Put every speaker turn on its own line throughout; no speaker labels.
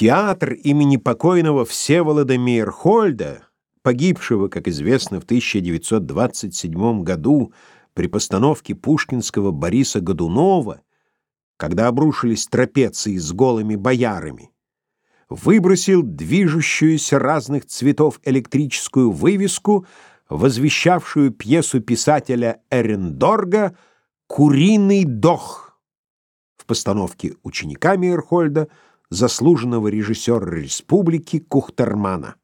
Театр имени покойного Всеволода Мейерхольда, погибшего, как известно, в 1927 году при постановке пушкинского Бориса Годунова, когда обрушились трапеции с голыми боярами, выбросил движущуюся разных цветов электрическую вывеску, возвещавшую пьесу писателя Эрендорга «Куриный дох» в постановке учениками Эрхольда заслуженного режиссера республики Кухтермана.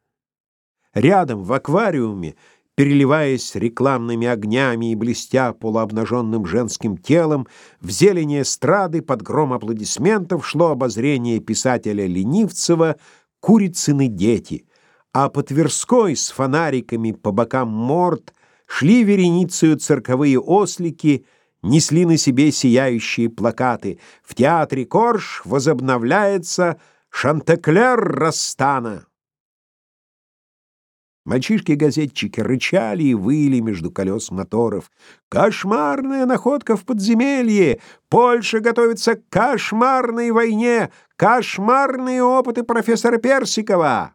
Рядом в аквариуме, переливаясь рекламными огнями и блестя полуобнаженным женским телом, в зелени эстрады под гром аплодисментов шло обозрение писателя Ленивцева «Курицыны дети», а по Тверской с фонариками по бокам морд шли вереницею цирковые ослики — несли на себе сияющие плакаты. В театре Корж возобновляется Шантеклер Растана. Мальчишки-газетчики рычали и выли между колес моторов. «Кошмарная находка в подземелье! Польша готовится к кошмарной войне! Кошмарные опыты профессора Персикова!»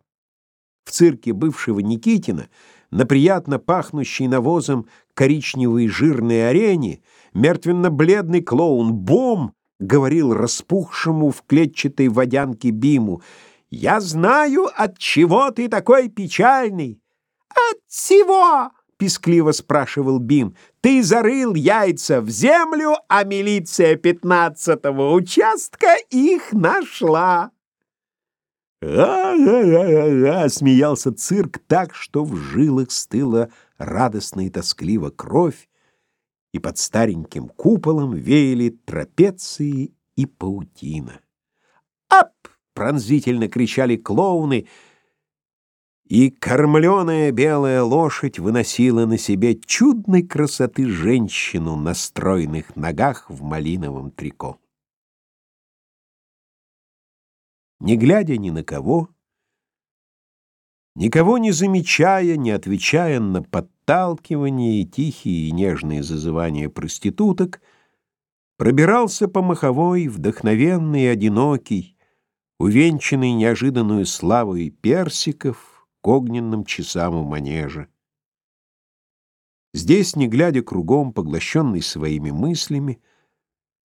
В цирке бывшего Никитина на приятно пахнущей навозом коричневой жирной арене мертвенно-бледный клоун Бом говорил распухшему в клетчатой водянке Биму, «Я знаю, от чего ты такой печальный». «От всего!» — пискливо спрашивал Бим. «Ты зарыл яйца в землю, а милиция пятнадцатого участка их нашла». «А-а-а-а!» — смеялся цирк так, что в жилах стыла радостно и тоскливо кровь, и под стареньким куполом веяли трапеции и паутина. «Ап!» — пронзительно кричали клоуны, и кормленая белая лошадь выносила на себе чудной красоты женщину на стройных ногах в малиновом трико. Не глядя ни на кого, никого не замечая, не отвечая на подталкивания и тихие и нежные зазывания проституток, пробирался по маховой, вдохновенный и одинокий, увенчанный неожиданную славой персиков к огненным часам у манежа. Здесь, не глядя кругом, поглощенный своими мыслями,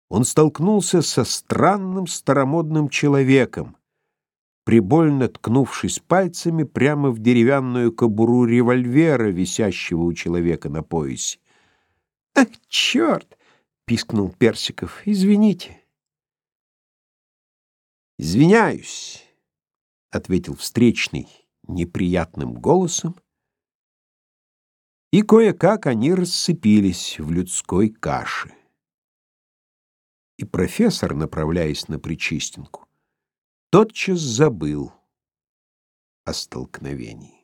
он столкнулся со странным старомодным человеком, прибольно ткнувшись пальцами прямо в деревянную кобуру револьвера, висящего у человека на поясе. «Ах, черт!» — пискнул Персиков. «Извините». «Извиняюсь», — ответил встречный неприятным голосом, и кое-как они рассыпились в людской каше. И профессор, направляясь на Причистенку, тотчас забыл о столкновении.